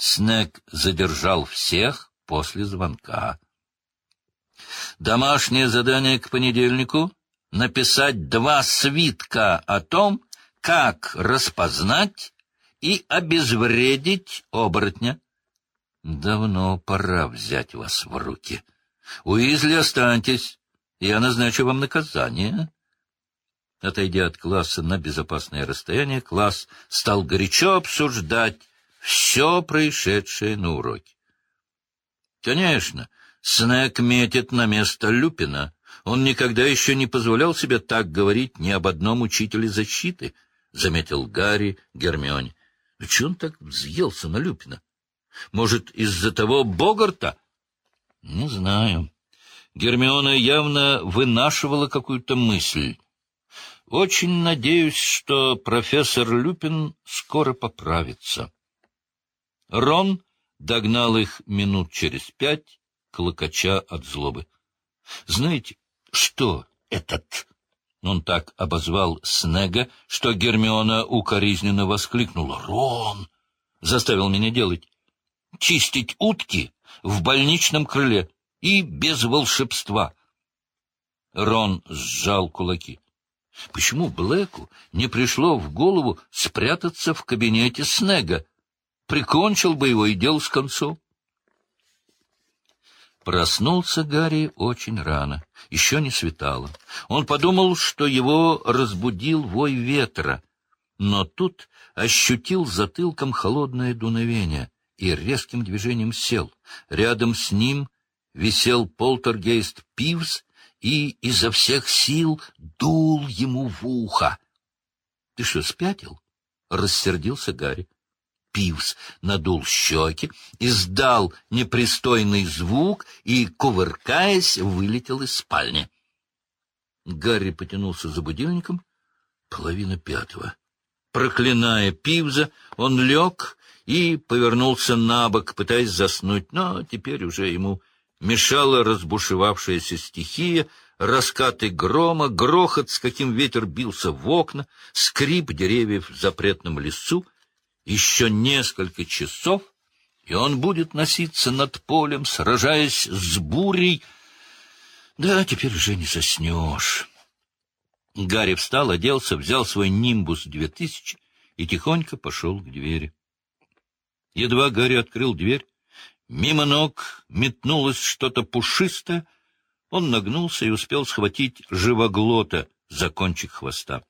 Снег задержал всех после звонка. Домашнее задание к понедельнику — написать два свитка о том, как распознать и обезвредить оборотня. Давно пора взять вас в руки. Уизли, останьтесь, я назначу вам наказание. Отойдя от класса на безопасное расстояние, класс стал горячо обсуждать все происшедшее на уроке. Конечно, Снег метит на место Люпина. Он никогда еще не позволял себе так говорить ни об одном учителе защиты, — заметил Гарри Гермионе. Ну, — Чего он так взъелся на Люпина? Может, из-за того Богарта? — Не знаю. Гермиона явно вынашивала какую-то мысль. Очень надеюсь, что профессор Люпин скоро поправится. Рон догнал их минут через пять, клокоча от злобы. — Знаете, что этот... Он так обозвал Снега, что Гермиона укоризненно воскликнула. — Рон! Заставил меня делать. Чистить утки в больничном крыле и без волшебства. Рон сжал кулаки. Почему Блэку не пришло в голову спрятаться в кабинете Снега? Прикончил бы его и дел с концом. Проснулся Гарри очень рано, еще не светало. Он подумал, что его разбудил вой ветра, но тут ощутил затылком холодное дуновение и резким движением сел. Рядом с ним висел полтергейст Пивз и изо всех сил дул ему в ухо. — Ты что, спятил? — рассердился Гарри. Пивс надул щеки, издал непристойный звук и, кувыркаясь, вылетел из спальни. Гарри потянулся за будильником. Половина пятого. Проклиная Пивза, он лег и повернулся на бок, пытаясь заснуть, но теперь уже ему мешала разбушевавшаяся стихия, раскаты грома, грохот, с каким ветер бился в окна, скрип деревьев в запретном лесу. Еще несколько часов, и он будет носиться над полем, сражаясь с бурей. Да, теперь уже не соснешь. Гарри встал, оделся, взял свой «Нимбус-2000» и тихонько пошел к двери. Едва Гарри открыл дверь, Мимо ног метнулось что-то пушистое. Он нагнулся и успел схватить живоглота за кончик хвоста.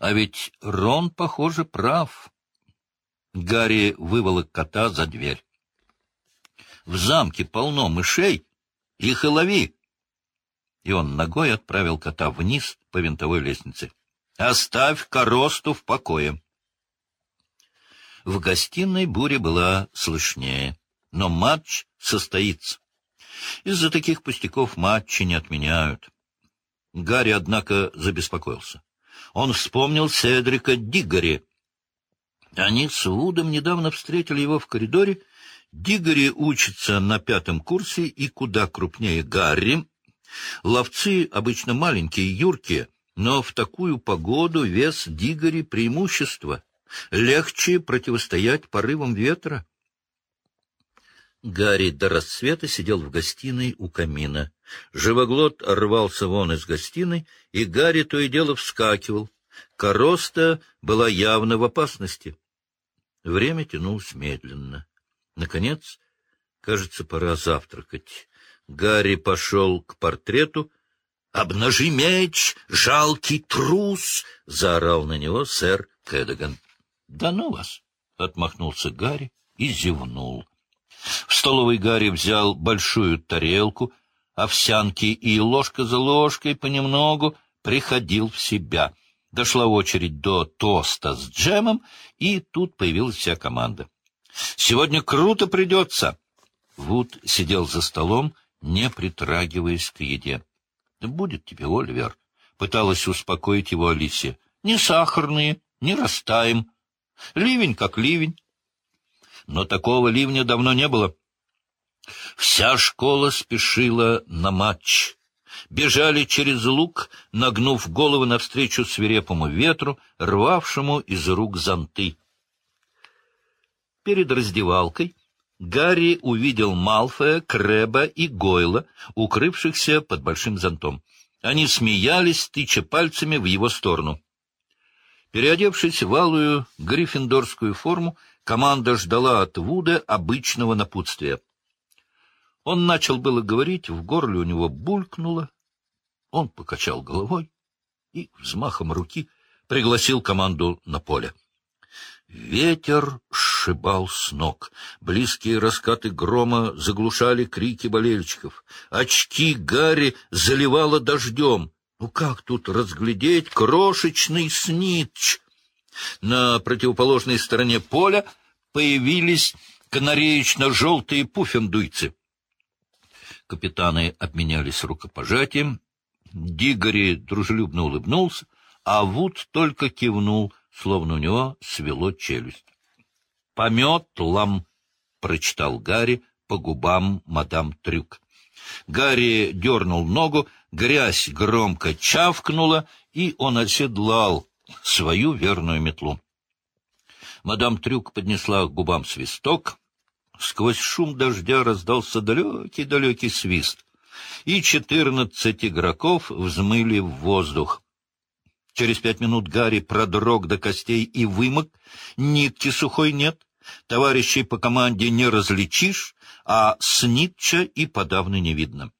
А ведь Рон, похоже, прав. Гарри выволок кота за дверь. В замке полно мышей, их и лови. И он ногой отправил кота вниз по винтовой лестнице. Оставь коросту в покое. В гостиной буря была слышнее, но матч состоится. Из-за таких пустяков матчи не отменяют. Гарри, однако, забеспокоился. Он вспомнил Седрика Диггори. Они с Вудом недавно встретили его в коридоре. Диггори учится на пятом курсе и куда крупнее Гарри. Ловцы обычно маленькие, юркие, но в такую погоду вес Диггори — преимущество — Легче противостоять порывам ветра. Гарри до рассвета сидел в гостиной у камина. Живоглот рвался вон из гостиной, и Гарри то и дело вскакивал. Короста была явно в опасности. Время тянулось медленно. Наконец, кажется, пора завтракать. Гарри пошел к портрету. «Обнажи меч, жалкий трус!» — заорал на него сэр Кэдаган. — Да ну вас! — отмахнулся Гарри и зевнул. В столовой Гарри взял большую тарелку, овсянки и ложка за ложкой понемногу приходил в себя. Дошла очередь до тоста с джемом, и тут появилась вся команда. «Сегодня круто придется!» Вуд сидел за столом, не притрагиваясь к еде. — Будет тебе, Оливер, — пыталась успокоить его Алисия. — Не сахарные, не растаем. Ливень как ливень. Но такого ливня давно не было. Вся школа спешила на матч. Бежали через луг, нагнув головы навстречу свирепому ветру, рвавшему из рук зонты. Перед раздевалкой Гарри увидел Малфоя, Крэба и Гойла, укрывшихся под большим зонтом. Они смеялись, тыча пальцами в его сторону. Переодевшись в алую гриффиндорскую форму, команда ждала от Вуда обычного напутствия. Он начал было говорить, в горле у него булькнуло. Он покачал головой и взмахом руки пригласил команду на поле. Ветер сшибал с ног. Близкие раскаты грома заглушали крики болельщиков. Очки Гарри заливало дождем. Ну как тут разглядеть крошечный снитч? На противоположной стороне поля появились канареечно-желтые пуффендуйцы. Капитаны обменялись рукопожатием. Дигори дружелюбно улыбнулся, а Вуд только кивнул, словно у него свело челюсть. — Пометлам, — прочитал Гарри по губам мадам Трюк. Гарри дернул ногу, грязь громко чавкнула, и он оседлал свою верную метлу. Мадам Трюк поднесла к губам свисток, Сквозь шум дождя раздался далекий-далекий свист, и четырнадцать игроков взмыли в воздух. Через пять минут Гарри продрог до костей и вымок, нитки сухой нет, товарищей по команде не различишь, а снитча и подавно не видно.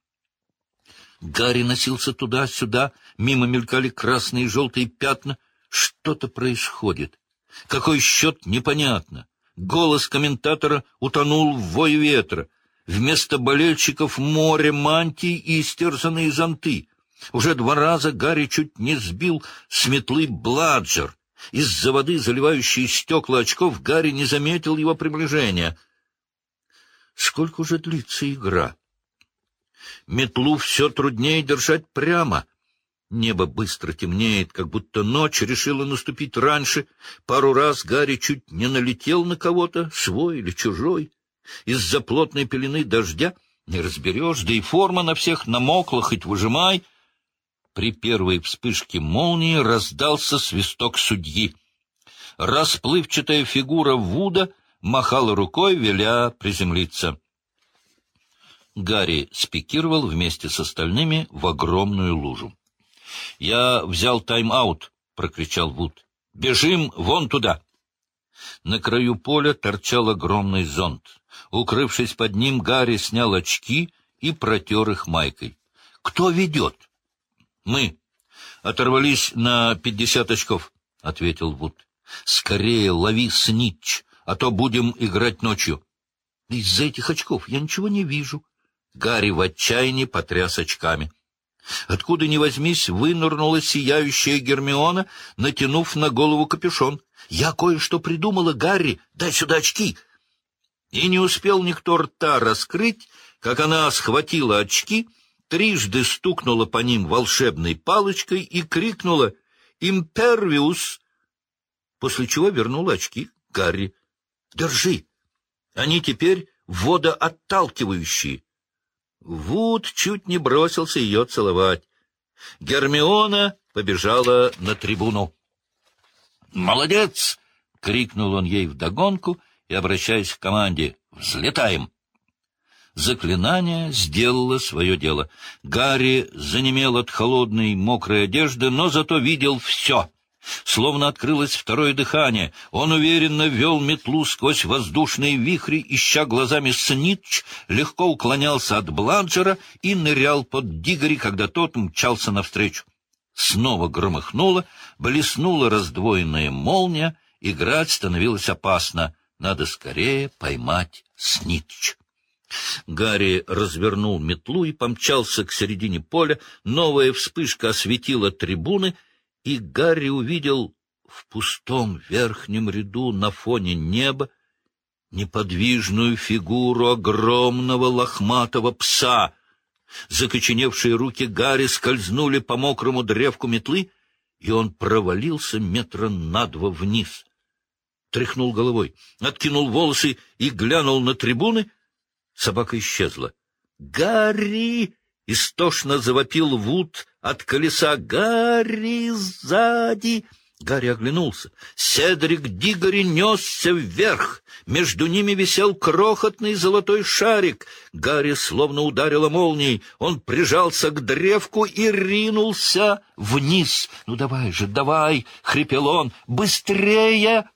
Гарри носился туда-сюда, мимо мелькали красные и желтые пятна. Что-то происходит. Какой счет, непонятно. Голос комментатора утонул в вой ветра. Вместо болельщиков море мантий и истерзанные зонты. Уже два раза Гарри чуть не сбил с метлы Бладжер. Из-за воды, заливающей стекла очков, Гарри не заметил его приближения. Сколько уже длится игра? Метлу все труднее держать прямо. Небо быстро темнеет, как будто ночь решила наступить раньше. Пару раз Гарри чуть не налетел на кого-то, свой или чужой. Из-за плотной пелены дождя не разберешь, да и форма на всех намокла, хоть выжимай. При первой вспышке молнии раздался свисток судьи. Расплывчатая фигура Вуда махала рукой, веля приземлиться. Гарри спикировал вместе с остальными в огромную лужу. — Я взял тайм-аут, — прокричал Вуд. — Бежим вон туда. На краю поля торчал огромный зонт. Укрывшись под ним, Гарри снял очки и протер их майкой. — Кто ведет? — Мы. Оторвались на пятьдесят очков, — ответил Вуд. — Скорее лови снитч, а то будем играть ночью. — Из-за этих очков я ничего не вижу. Гарри в отчаянии потряс очками. — Откуда ни возьмись, вынырнула сияющая Гермиона, натянув на голову капюшон. «Я кое-что придумала, Гарри! Дай сюда очки!» И не успел никто рта раскрыть, как она схватила очки, трижды стукнула по ним волшебной палочкой и крикнула «Импервиус!», после чего вернула очки Гарри. «Держи! Они теперь водоотталкивающие!» Вуд чуть не бросился ее целовать. Гермиона побежала на трибуну. «Молодец!» — крикнул он ей вдогонку и, обращаясь к команде, «Взлетаем!» Заклинание сделало свое дело. Гарри занемел от холодной мокрой одежды, но зато видел все — Словно открылось второе дыхание, он уверенно вел метлу сквозь воздушные вихри, ища глазами Снитч, легко уклонялся от Бладжера и нырял под Дигори, когда тот мчался навстречу. Снова громыхнуло, блеснула раздвоенная молния, играть становилось опасно. Надо скорее поймать Снитч. Гарри развернул метлу и помчался к середине поля. Новая вспышка осветила трибуны — и Гарри увидел в пустом верхнем ряду на фоне неба неподвижную фигуру огромного лохматого пса. Закоченевшие руки Гарри скользнули по мокрому древку метлы, и он провалился метра на два вниз. Тряхнул головой, откинул волосы и глянул на трибуны. Собака исчезла. «Гарри!» — истошно завопил Вуд от колеса. «Гарри сзади!» Гарри оглянулся. Седрик Дигори несся вверх. Между ними висел крохотный золотой шарик. Гарри словно ударило молнией. Он прижался к древку и ринулся вниз. — Ну давай же, давай! — хрипел он. — Быстрее!